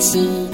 心。